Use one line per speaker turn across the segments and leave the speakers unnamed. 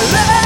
love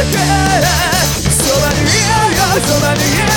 そばにいようよそばにいよう